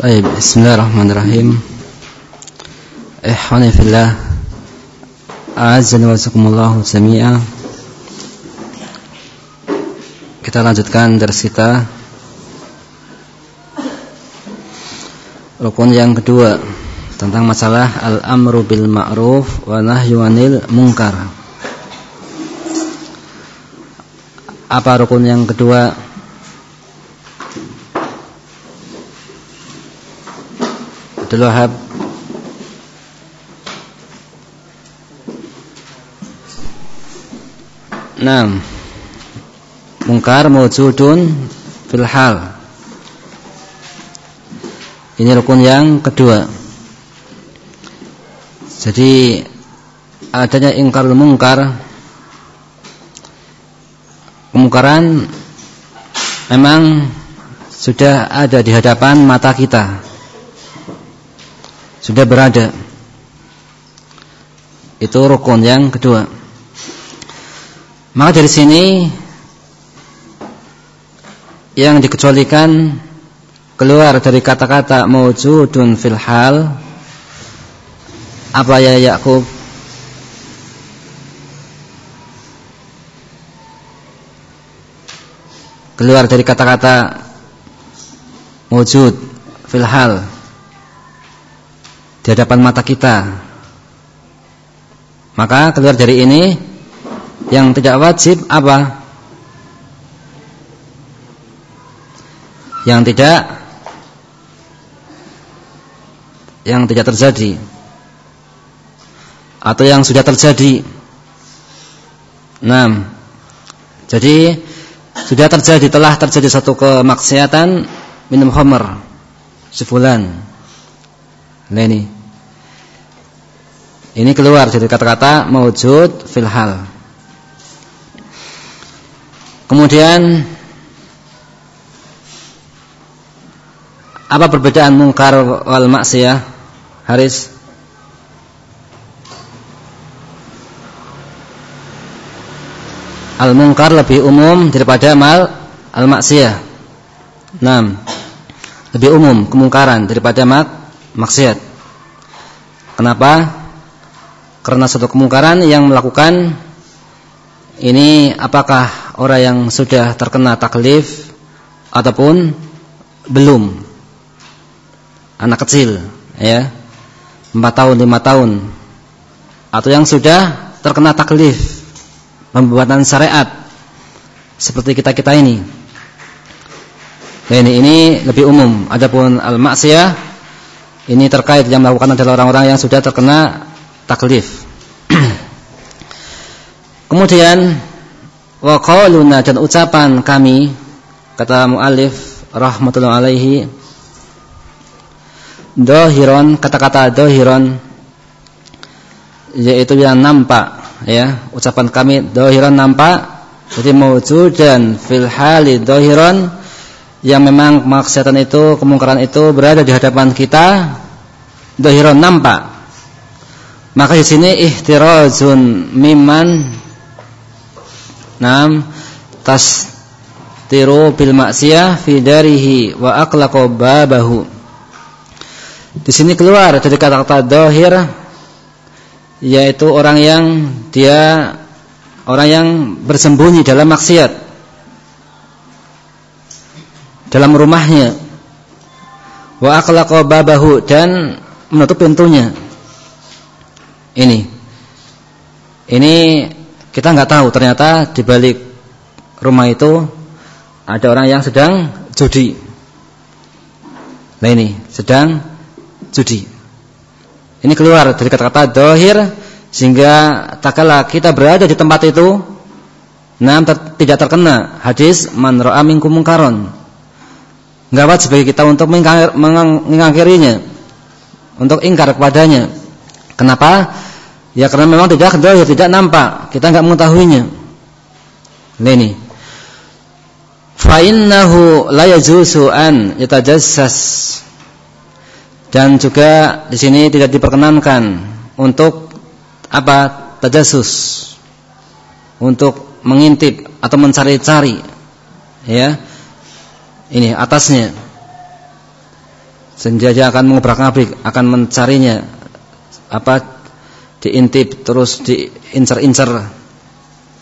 طيب بسم الله الرحمن الرحيم إخواني في الله أعزني وأعزكم الله جميعا Kita lanjutkan dari kita Rukun yang kedua Tentang masalah Al-amru bil ma'ruf Wa nahyu anil mungkar Apa rukun yang kedua Abdul Wahab. Nah Mungkar mewujudun fil hal. Ini rukun yang kedua. Jadi Adanya ingkar mungkar Kemungkaran Memang Sudah ada di hadapan mata kita sudah berada. Itu rukun yang kedua. Maka dari sini yang dikecualikan keluar dari kata-kata mawjudun fil hal apa ya Yakub keluar dari kata-kata mawjud fil hal di hadapan mata kita. Maka keluar dari ini yang tidak wajib apa? Yang tidak yang tidak terjadi atau yang sudah terjadi. Nah, jadi sudah terjadi telah terjadi satu kemaksiatan minum khamr sebulan Nah ini. Ini keluar dari kata-kata maujud fil hal. Kemudian apa perbedaan mungkar wal maksiyah? Haris Al mungkar lebih umum daripada mal al maksiyah. 6. Lebih umum kemungkaran daripada mak maksiat. Kenapa? Karena satu kemungkaran yang melakukan ini apakah orang yang sudah terkena taklif ataupun belum? Anak kecil, ya. 4 tahun, 5 tahun. Atau yang sudah terkena taklif pembuatan syariat seperti kita-kita ini. Nah, ini ini lebih umum. Adapun al-maksiyah ini terkait yang melakukan adalah orang-orang yang sudah terkena taklif. Kemudian wa qauluna dan ucapan kami kata muallif rahmatullah alaihi dohiron kata-kata dohiron yaitu yang nampak ya ucapan kami dohiron nampak jadi mewujudan fil hali dohiron yang memang maksiatan itu, kemungkaran itu berada di hadapan kita dohiron nampak. Maka di sini ihtirazun miman nam tas tiru bil maksiyah fi darihi wa aqlaqa babahu. Di sini keluar dari kata-kata dohir yaitu orang yang dia orang yang bersembunyi dalam maksiat dalam rumahnya. Wa aqlaqa babahu dan menutup pintunya. Ini. Ini kita nggak tahu ternyata di balik rumah itu ada orang yang sedang judi. Nah ini sedang judi. Ini keluar dari kata-kata dohir sehingga tak kala kita berada di tempat itu ter tidak terkena hadis man ra'a minkum mungkaron Enggak wajib bagi kita untuk mengingkarinya, untuk ingkar kepadanya. Kenapa? Ya karena memang tidak ya tidak nampak, kita enggak mengetahuinya. Ini. Fa innahu la yajuzu an yatajassas. Dan juga di sini tidak diperkenankan untuk apa? Tajassus. Untuk mengintip atau mencari-cari. Ya ini atasnya. dia akan mengobrak-abrik, akan mencarinya apa diintip terus diincer-incer.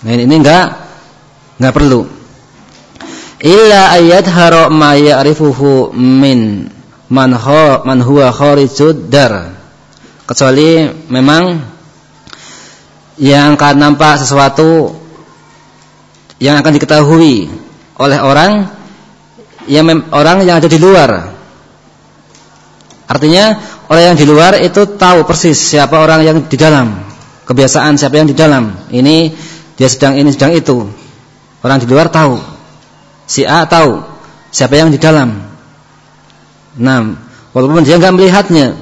Nah ini enggak enggak perlu. Illa ayat haro ma ya'rifuhu min man ho man huwa kharijud dar. Kecuali memang yang akan nampak sesuatu yang akan diketahui oleh orang yang orang yang ada di luar. Artinya orang yang di luar itu tahu persis siapa orang yang di dalam, kebiasaan siapa yang di dalam. Ini dia sedang ini sedang itu. Orang di luar tahu. Si A tahu siapa yang di dalam. Nah, walaupun dia nggak melihatnya,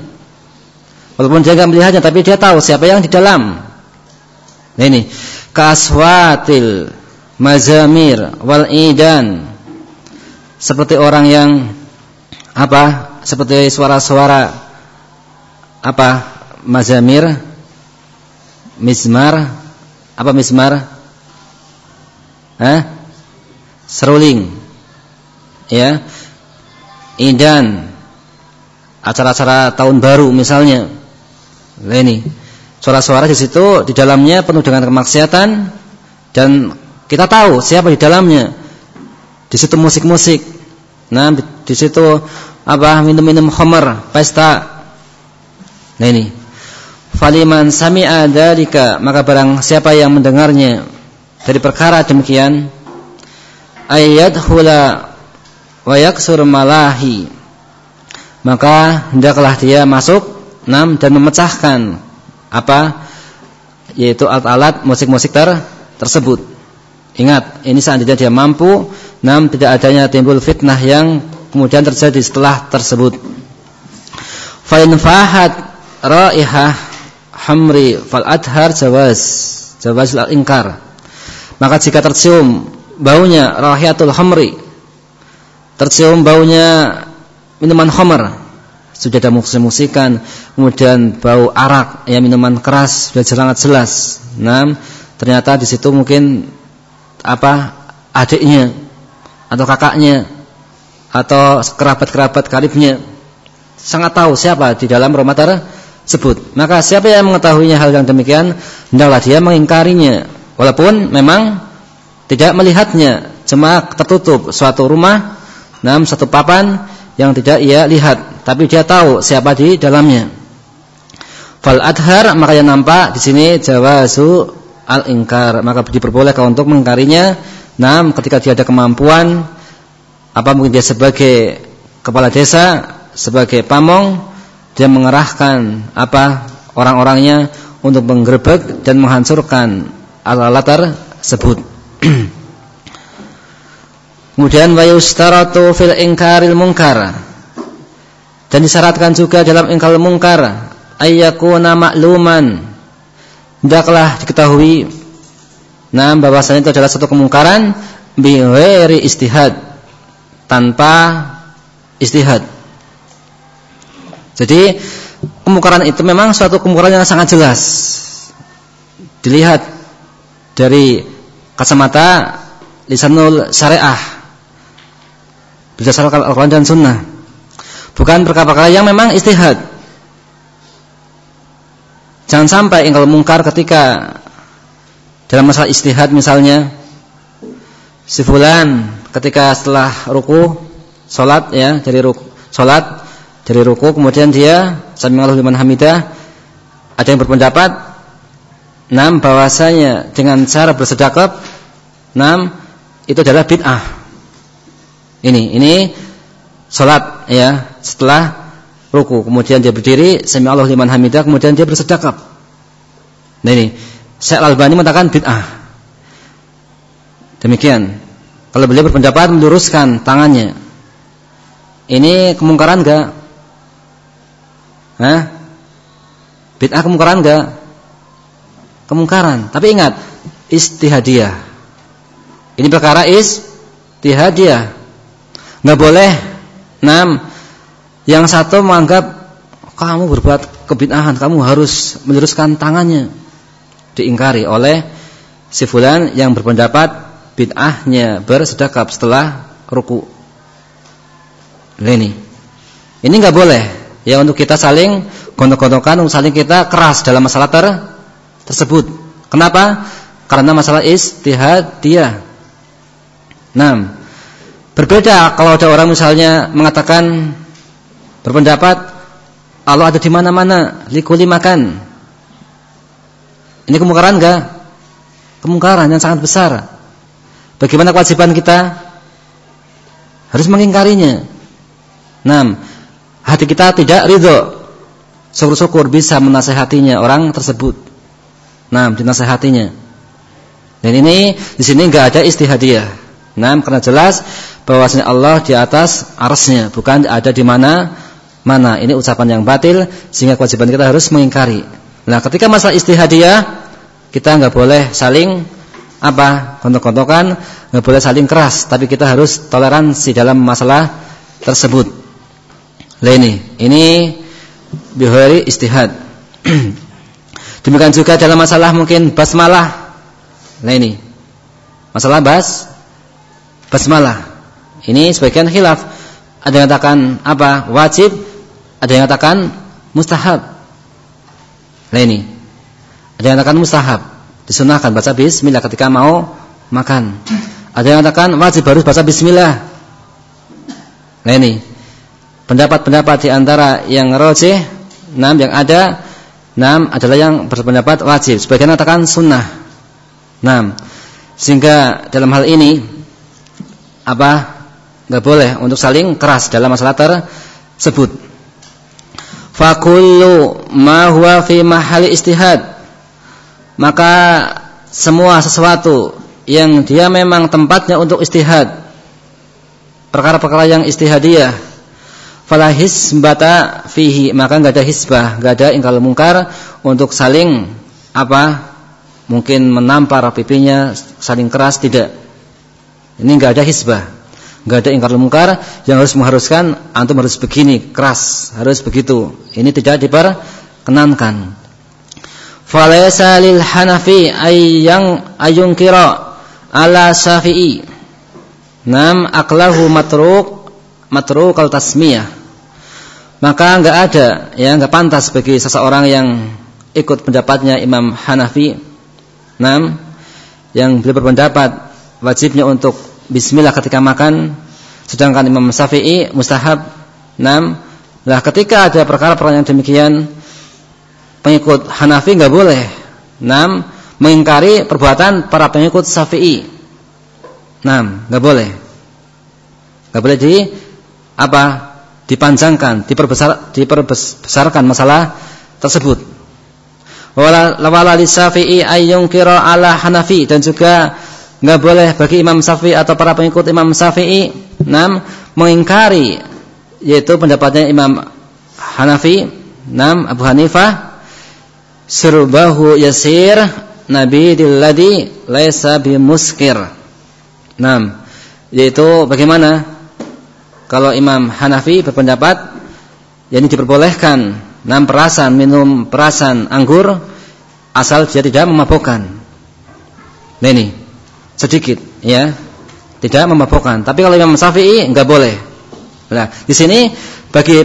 walaupun dia nggak melihatnya, tapi dia tahu siapa yang di dalam. Nah, ini kaswatil mazamir wal idan seperti orang yang apa seperti suara-suara apa mazamir mizmar apa mizmar? Eh seruling ya. Idan acara-acara tahun baru misalnya. Nah, ini. Suara-suara di situ di dalamnya penuh dengan kemaksiatan dan kita tahu siapa di dalamnya di situ musik-musik. Nah, di situ apa minum-minum khamar, pesta. Nah ini. Faliman sami'a dzalika, maka barang siapa yang mendengarnya dari perkara demikian ayat hula wa yaksur malahi maka hendaklah dia masuk enam dan memecahkan apa yaitu alat-alat musik-musik ter tersebut ingat ini seandainya dia mampu Nam tidak adanya timbul fitnah yang kemudian terjadi setelah tersebut. Fa'in fahat raihah hamri fal adhar jawaz jawaz al ingkar. Maka jika tercium baunya raihatul hamri tercium baunya minuman khamar sudah ada musik-musikan kemudian bau arak ya minuman keras sudah sangat jelas nah ternyata di situ mungkin apa adiknya atau kakaknya atau kerabat-kerabat karibnya sangat tahu siapa di dalam rumah tersebut. Maka siapa yang mengetahuinya hal yang demikian, hendaklah dia mengingkarinya. Walaupun memang tidak melihatnya, cuma tertutup suatu rumah, dalam satu papan yang tidak ia lihat, tapi dia tahu siapa di dalamnya. Fal adhar maka yang nampak di sini jawazu al ingkar, maka diperbolehkan untuk mengingkarinya Nah, ketika dia ada kemampuan, apa mungkin dia sebagai kepala desa, sebagai pamong, dia mengerahkan apa orang-orangnya untuk menggerebek dan menghancurkan alat-alat tersebut. Kemudian wayustaratu fil ingkaril mungkar. Dan disyaratkan juga dalam ingkar mungkar ayyakuna makluman. Hendaklah diketahui Nah, bahwasanya itu adalah satu kemungkaran biwiri istihad tanpa istihad. Jadi kemungkaran itu memang suatu kemungkaran yang sangat jelas. Dilihat dari kacamata lisanul syariah berdasarkan Al-Quran dan Sunnah. Bukan perkara-perkara yang memang istihad. Jangan sampai engkau mungkar ketika dalam masalah istihad misalnya si fulan ketika setelah ruku salat ya dari ruku salat dari ruku kemudian dia sami Allahu liman hamidah ada yang berpendapat enam bahwasanya dengan cara bersedekah enam itu adalah bid'ah. Ini ini salat ya setelah ruku kemudian dia berdiri sami Allahu liman hamidah kemudian dia bersedekah nah ini Syekh Al-Albani mengatakan bid'ah. Demikian. Kalau beliau berpendapat meluruskan tangannya. Ini kemungkaran enggak? Hah? Bid'ah kemungkaran enggak? Kemungkaran. Tapi ingat, istihadiyah. Ini perkara istihadiyah. Enggak boleh enam yang satu menganggap kamu berbuat kebid'ahan, kamu harus meluruskan tangannya diingkari oleh si fulan yang berpendapat bid'ahnya bersedekap setelah ruku. Ini. Ini nggak boleh ya untuk kita saling gontok-gontokan, saling kita keras dalam masalah ter tersebut. Kenapa? Karena masalah istihadiyah. Nah, berbeda kalau ada orang misalnya mengatakan berpendapat Allah ada di mana-mana, likuli makan. Ini kemungkaran enggak? Kemungkaran yang sangat besar. Bagaimana kewajiban kita? Harus mengingkarinya. Nah, hati kita tidak ridho. Syukur-syukur bisa menasehatinya orang tersebut. Nah, dinasehatinya. Dan ini di sini enggak ada istihadiyah. Nah, karena jelas bahwasanya Allah di atas arsnya, bukan ada di mana mana. Ini ucapan yang batil sehingga kewajiban kita harus mengingkari. Nah, ketika masalah istihadiyah kita enggak boleh saling apa? kontok-kontokan, enggak boleh saling keras, tapi kita harus toleransi dalam masalah tersebut. Nah ini, ini bihari istihad. Demikian juga dalam masalah mungkin basmalah. Nah ini. Masalah bas basmalah. Ini sebagian khilaf. Ada yang katakan apa? Wajib, ada yang katakan mustahab. Nah ini. Ada yang katakan mustahab. Disunahkan baca bismillah ketika mau makan. Ada yang katakan wajib harus baca bismillah. Nah ini. Pendapat-pendapat di antara yang rojih, enam yang ada, enam adalah yang berpendapat wajib. Sebagian katakan sunnah. Enam. Sehingga dalam hal ini apa nggak boleh untuk saling keras dalam masalah tersebut. Fakullu ma huwa fi mahali istihad. Maka semua sesuatu yang dia memang tempatnya untuk istihad. Perkara-perkara yang istihadiyah. Fala hisbata fihi, maka enggak ada hisbah, enggak ada ingkar mungkar untuk saling apa? Mungkin menampar pipinya, saling keras tidak. Ini enggak ada hisbah. Enggak ada ingkar mungkar yang harus mengharuskan antum harus begini, keras, harus begitu. Ini tidak diperkenankan. Falaysa lil Hanafi ayyang ayunkira ala Syafi'i. Nam aklahu matruk matruk al tasmiyah. Maka enggak ada ya enggak pantas bagi seseorang yang ikut pendapatnya Imam Hanafi. Nam yang beliau berpendapat wajibnya untuk bismillah ketika makan sedangkan Imam Syafi'i mustahab enam lah ketika ada perkara-perkara yang demikian pengikut Hanafi enggak boleh. Enam mengingkari perbuatan para pengikut Syafi'i. Enam enggak boleh. Enggak boleh di apa dipanjangkan diperbesar diperbesarkan masalah tersebut. Wala wala li Syafi'i ayyunkira ala Hanafi dan juga nggak boleh bagi Imam Syafi'i atau para pengikut Imam Syafi'i. Enam mengingkari yaitu pendapatnya Imam Hanafi enam Abu Hanifah surbahu yasir nabi dilladhi laisa bimuskir. Enam yaitu bagaimana? Kalau Imam Hanafi berpendapat yakni diperbolehkan enam perasan minum perasan anggur asal dia tidak memabukkan. Nah ini sedikit ya. Tidak memabukkan. Tapi kalau Imam Syafi'i enggak boleh. Nah di sini bagi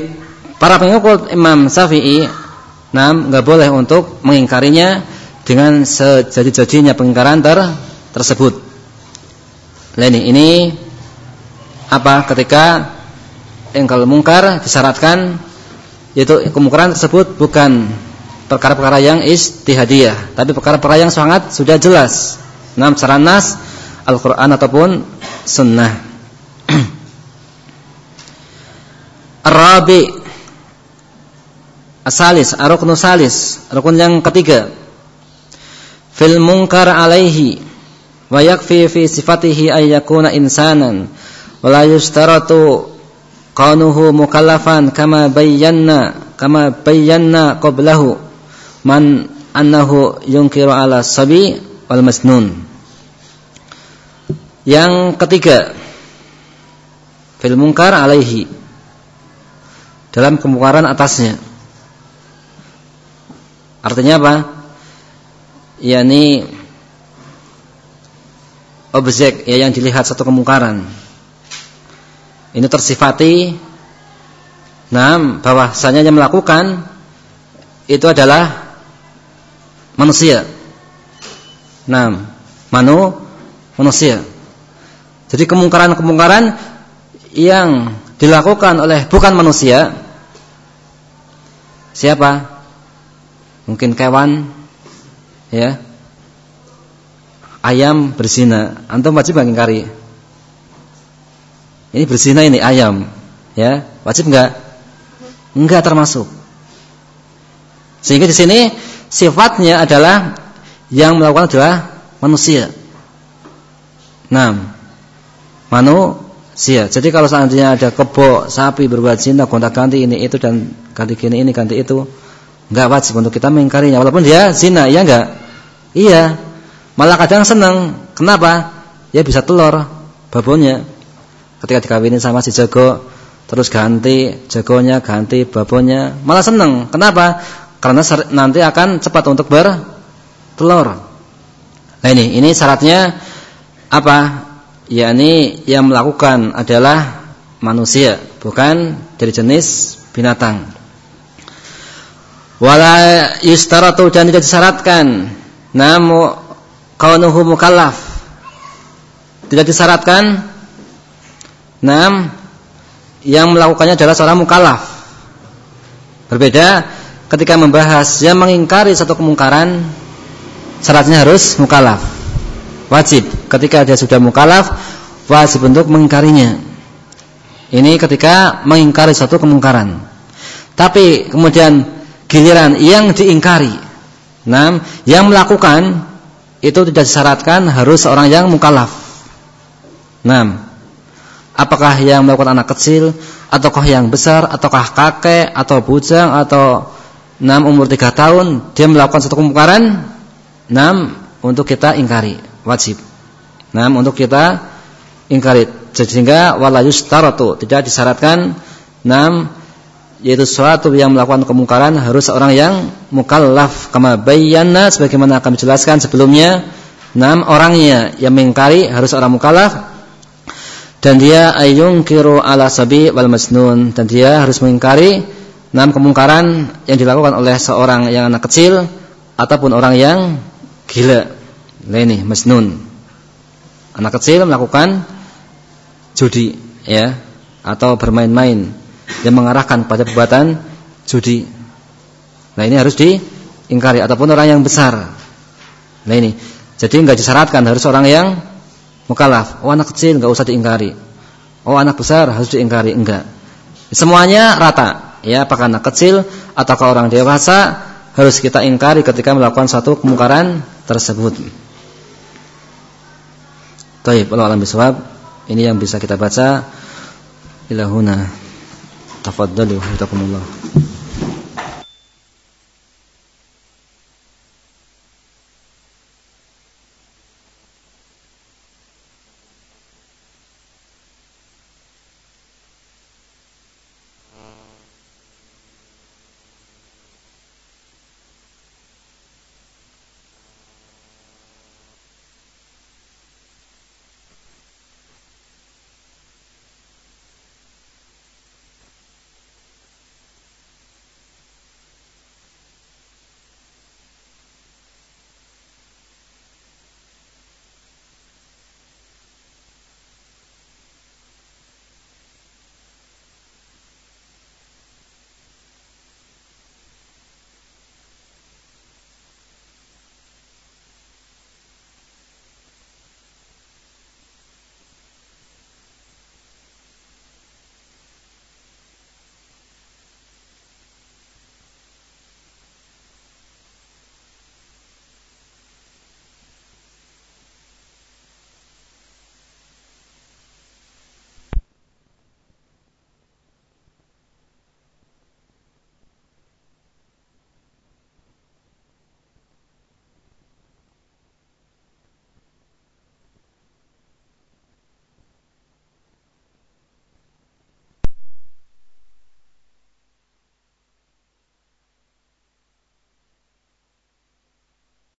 para pengikut Imam Syafi'i nah enggak boleh untuk mengingkarinya dengan sejadi-jadinya pengingkaran ter tersebut. Nah ini ini apa? Ketika engkal mungkar disyaratkan yaitu kemungkaran tersebut bukan perkara-perkara yang istihadiyah tapi perkara-perkara yang sangat sudah jelas Nah, secara nas Al-Quran ataupun Sunnah. Rabi Asalis, aruknu salis, rukun yang ketiga. Fil munkar alaihi wa yakfi fi sifatihi ay yakuna insanan wa la yustaratu qanuhu mukallafan kama bayyana kama bayyana qablahu man annahu yunkiru ala sabi wal masnun. Yang ketiga, fil mungkar alaihi. Dalam kemungkaran atasnya. Artinya apa? yakni objek ya yang dilihat satu kemungkaran. Ini tersifati Nah, bahwasanya yang melakukan itu adalah manusia. Nah, manu manusia. Jadi kemungkaran-kemungkaran yang dilakukan oleh bukan manusia siapa? Mungkin kewan ya. Ayam berzina, antum wajib mengingkari. Ini berzina ini ayam, ya. Wajib enggak? Enggak termasuk. Sehingga di sini sifatnya adalah yang melakukan adalah manusia. Nah, manusia. Jadi kalau seandainya ada kebo sapi berbuat zina, gonta-ganti ini itu dan ganti gini ini ganti itu, enggak wajib untuk kita mengingkarinya walaupun dia zina, iya enggak? Iya. Malah kadang senang. Kenapa? Ya bisa telur babonnya. Ketika dikawinin sama si jago, terus ganti jagonya, ganti babonnya, malah senang. Kenapa? Karena nanti akan cepat untuk bertelur. Nah ini, ini syaratnya apa? yakni yang melakukan adalah manusia, bukan dari jenis binatang. Wala yustaratu dan tidak disyaratkan namu kaunuhu mukallaf. Tidak disyaratkan nam yang melakukannya adalah seorang mukallaf. Berbeda ketika membahas yang mengingkari satu kemungkaran syaratnya harus mukallaf. Wajib ketika dia sudah mukalaf wajib untuk mengingkarinya. Ini ketika mengingkari suatu kemungkaran. Tapi kemudian giliran yang diingkari, nah, yang melakukan itu tidak disyaratkan harus orang yang mukalaf. Nah, apakah yang melakukan anak kecil, ataukah yang besar, ataukah kakek, atau bujang, atau enam umur tiga tahun dia melakukan suatu kemungkaran, enam untuk kita ingkari, wajib. Nah, untuk kita ingkari. Sehingga wala yustaratu tidak disyaratkan nam yaitu suatu yang melakukan kemungkaran harus seorang yang mukallaf. Kama bayyana sebagaimana kami jelaskan sebelumnya nam orangnya yang mengingkari harus orang mukallaf. Dan dia kiru ala sabi wal masnun. Dan dia harus mengingkari nam kemungkaran yang dilakukan oleh seorang yang anak kecil ataupun orang yang gila. Ini masnun. Anak kecil melakukan judi ya atau bermain-main yang mengarahkan pada perbuatan judi. Nah, ini harus diingkari ataupun orang yang besar. Nah, ini. Jadi enggak disyaratkan harus orang yang mukalaf. Oh, anak kecil enggak usah diingkari. Oh, anak besar harus diingkari, enggak. Semuanya rata, ya, apakah anak kecil ataukah orang dewasa harus kita ingkari ketika melakukan suatu kemungkaran tersebut. Taib, Allah alam bisawab. Ini yang bisa kita baca. Ilahuna. Tafadhalu, hafizakumullah.